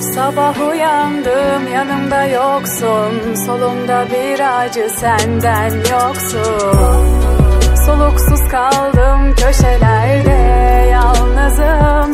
Sabah uyandım yanımda yoksun. Solumda bir acı senden yoksun. Soluksuz kaldım köşelerde. Yalnızım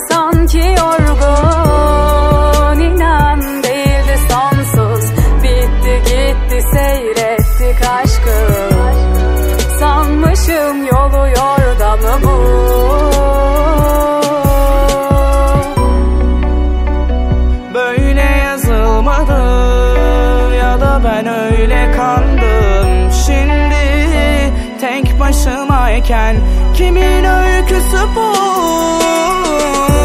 ben öyle kandım. Şimdi tek başımayken kimin öyküsü bu?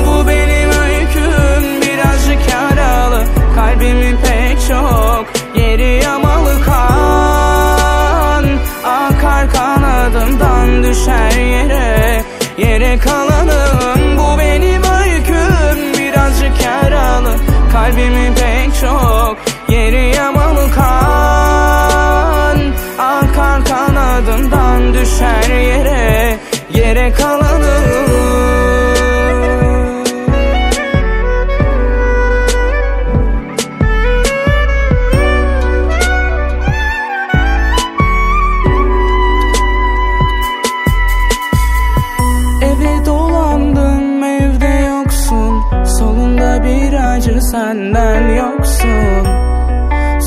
Bu benim öyküm. Birazcık yaralı. Kalbimin pek çok yeri yamalı kan. Akar kanadından düşer yere Yere kalanım. Bu benim öyküm. Birazcık yaralı. Kalbimin pek çok Bir acı senden yoksun.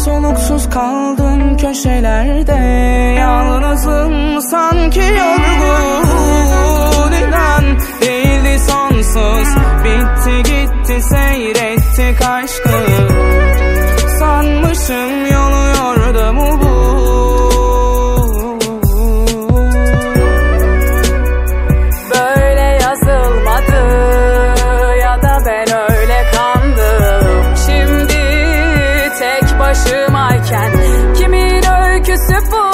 Soluksuz kaldım köşelerde Yalnızım sanki yorgun. İnan Değildi sonsuz. Bitti gitti seyrettik aşkı tek başımayken kimin öyküsü bu?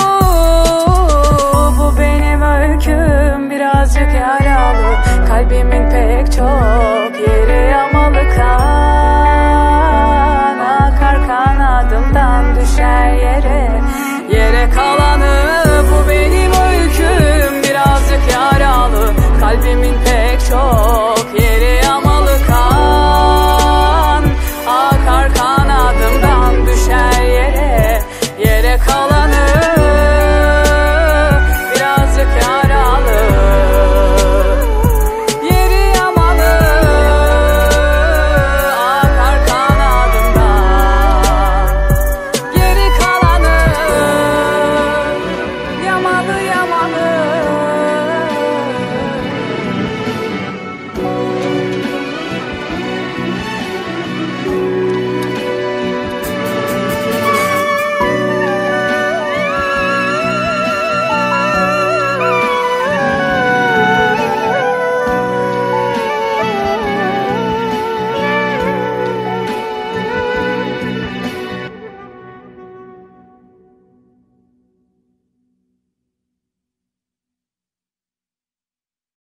Bu benim öyküm birazcık yaralı. Kalbimin pek çok yeri yamalı kan. Akar kanadımdan düşer yere. Yere kalanı